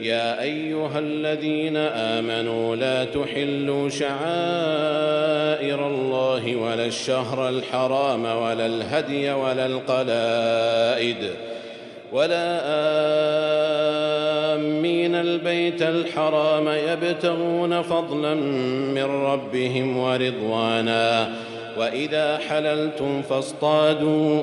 يا أيها الذين آمنوا لا تحلوا شعائر الله ولا الشهر الحرام ولا الهدي ولا القلائد ولا آمين البيت الحرام يبتغون فضلا من ربهم ورضوانا وإذا حللتم فاصطادوا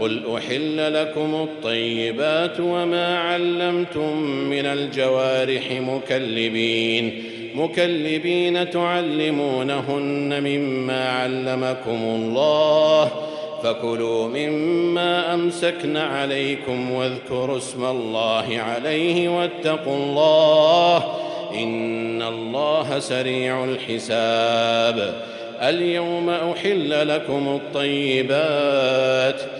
قل احل لكم الطيبات وما علمتم من الجوارح مكلبين مكلبين تعلمونهن مما علمكم الله فكلوا مما امسكن عليكم واذكروا اسم الله عليه واتقوا الله ان الله سريع الحساب اليوم احل لكم الطيبات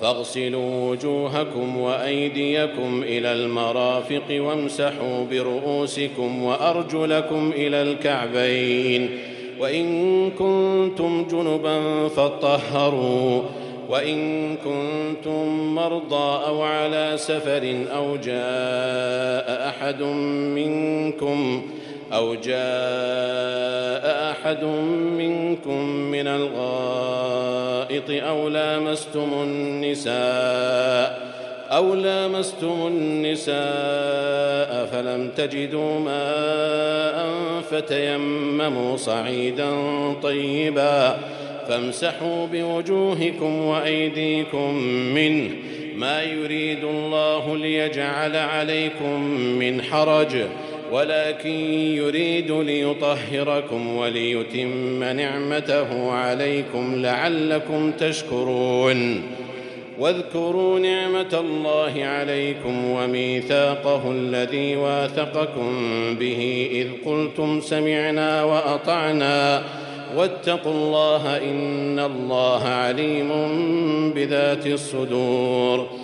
فاغسلوا وجوهكم وأيديكم إلى المرافق وامسحوا برؤوسكم وأرجلكم إلى الكعبين. وإن كنتم جنبا فطهروا وإن كنتم مرضى أو على سفر أو جاء أحد منكم أو جاء أحد منكم من الغائط أو لامستم النساء أو لامستم النساء فلم تجدوا ماء فتيمموا صعيدا طيبا فامسحوا بوجوهكم وأيديكم منه ما يريد الله ليجعل عليكم من حرج ولكن يريد ليطهركم وليتم نعمته عليكم لعلكم تشكرون. واذكروا نعمة الله عليكم وميثاقه الذي واثقكم به إذ قلتم سمعنا وأطعنا. واتقوا الله إن الله عليم بذات الصدور.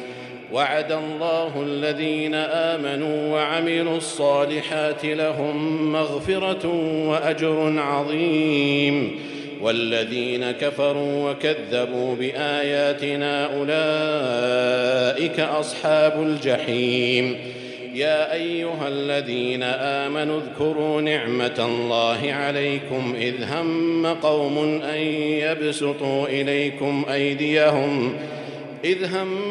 وعد الله الذين آمنوا وعملوا الصالحات لهم مغفرة وأجر عظيم. والذين كفروا وكذبوا بآياتنا أولئك أصحاب الجحيم. يا أيها الذين آمنوا اذكروا نعمة الله عليكم إذ هم قوم أن يبسطوا إليكم أيديهم. إذ هم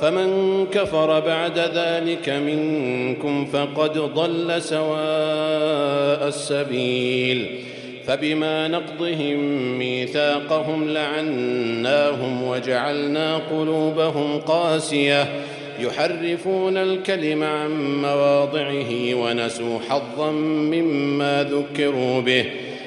فمن كفر بعد ذلك منكم فقد ضل سواء السبيل. فبما نقضهم ميثاقهم لعناهم وجعلنا قلوبهم قاسية. يحرفون الكلم عن مواضعه ونسوا حظا مما ذكروا به.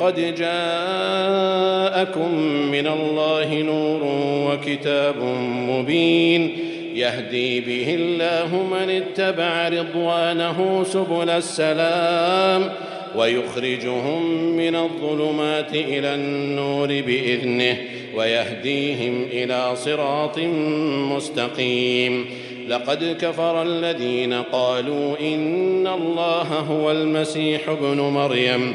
قد جاءكم من الله نور وكتاب مبين يهدي به الله من اتبع رضوانه سبل السلام ويخرجهم من الظلمات إلى النور بإذنه ويهديهم إلى صراط مستقيم. لقد كفر الذين قالوا إن الله هو المسيح ابن مريم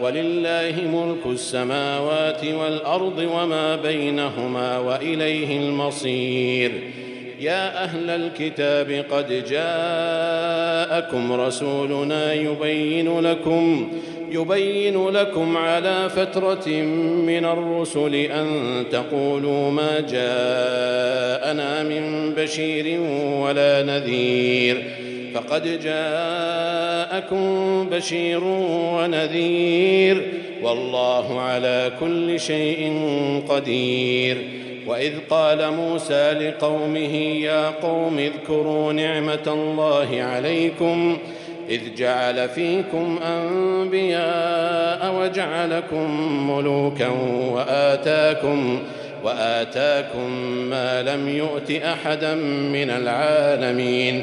ولله ملك السماوات والأرض وما بينهما وإليه المصير. يا أهل الكتاب قد جاءكم رسولنا يبين لكم يبين لكم على فترة من الرسل أن تقولوا ما جاءنا من بشير ولا نذير. فقد جاءكم بشير ونذير والله على كل شيء قدير. وإذ قال موسى لقومه يا قوم اذكروا نعمة الله عليكم إذ جعل فيكم أنبياء وجعلكم ملوكا وآتاكم وآتاكم ما لم يؤت أحدا من العالمين.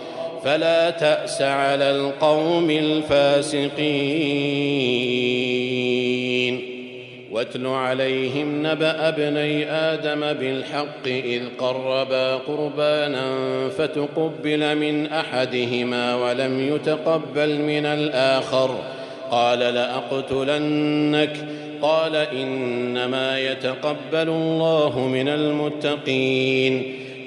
فلا تأس على القوم الفاسقين. واتل عليهم نبأ ابني آدم بالحق إذ قربا قربانا فتقبل من أحدهما ولم يتقبل من الآخر. قال لأقتلنك. قال إنما يتقبل الله من المتقين.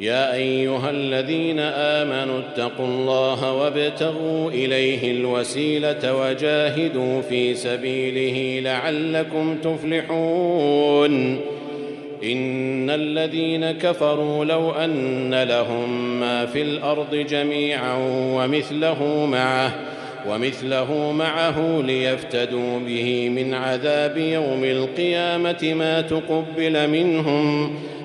يا أيها الذين آمنوا اتقوا الله وابتغوا إليه الوسيلة وجاهدوا في سبيله لعلكم تفلحون. إن الذين كفروا لو أن لهم ما في الأرض جميعا ومثله معه ومثله معه ليفتدوا به من عذاب يوم القيامة ما تقبل منهم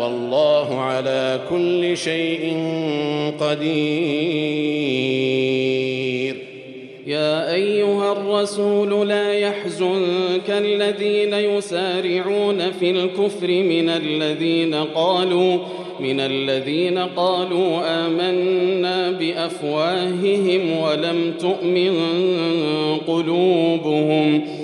والله على كل شيء قدير. يا أيها الرسول لا يحزنك الذين يسارعون في الكفر من الذين قالوا من الذين قالوا آمنا بأفواههم ولم تؤمن قلوبهم.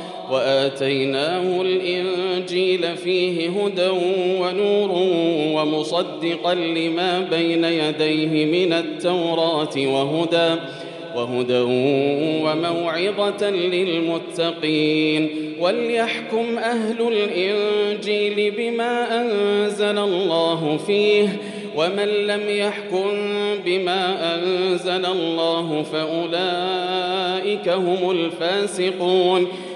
وآتيناه الإنجيل فيه هدى ونور ومصدقا لما بين يديه من التوراة وهدى وهدى وموعظة للمتقين. وليحكم أهل الإنجيل بما أنزل الله فيه ومن لم يحكم بما أنزل الله فأولئك هم الفاسقون.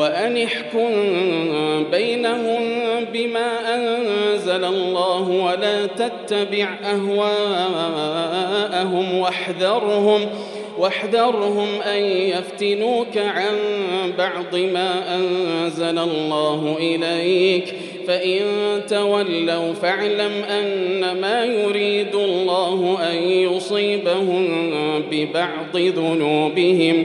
وأن احكم بينهم بما أنزل الله ولا تتبع أهواءهم واحذرهم واحذرهم أن يفتنوك عن بعض ما أنزل الله إليك فإن تولوا فاعلم أن ما يريد الله أن يصيبهم ببعض ذنوبهم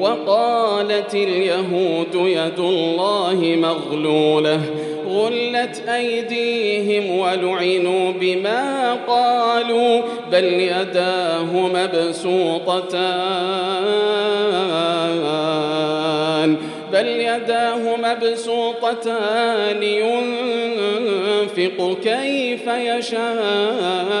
وقالت اليهود يد الله مغلولة غلت أيديهم ولعنوا بما قالوا بل يداه مبسوطتان بل يداه مبسوطتان ينفق كيف يشاء.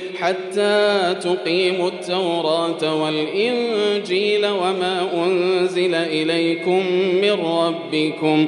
حتى تقيموا التوراة والإنجيل وما أنزل إليكم من ربكم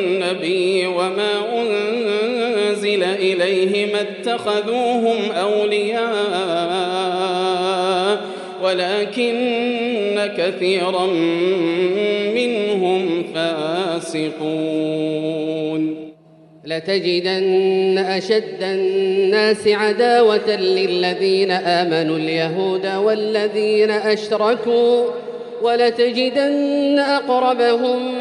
وما أنزل إليه ما اتخذوهم أولياء ولكن كثيرا منهم فاسقون. لتجدن أشد الناس عداوة للذين آمنوا اليهود والذين أشركوا ولتجدن أقربهم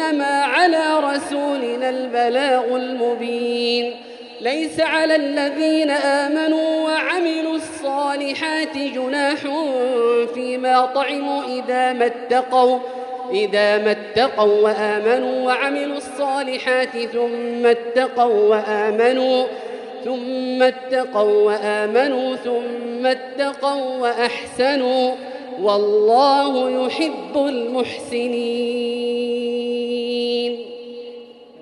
أنما على رسولنا البلاغ المبين. ليس على الذين آمنوا وعملوا الصالحات جناح فيما طعموا إذا ما اتقوا إذا ما اتقوا وآمنوا وعملوا الصالحات ثم اتقوا وآمنوا ثم اتقوا وآمنوا ثم اتقوا وأحسنوا. والله يحب المحسنين.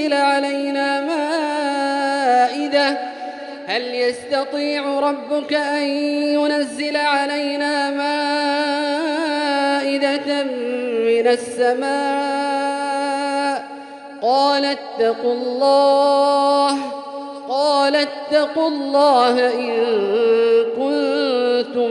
ينزل علينا مائدة. هل يستطيع ربك أن ينزل علينا مائدة من السماء؟ قال اتقوا الله قال اتقوا الله إن كنتم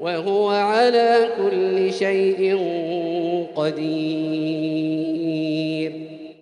وهو على كل شيء قدير.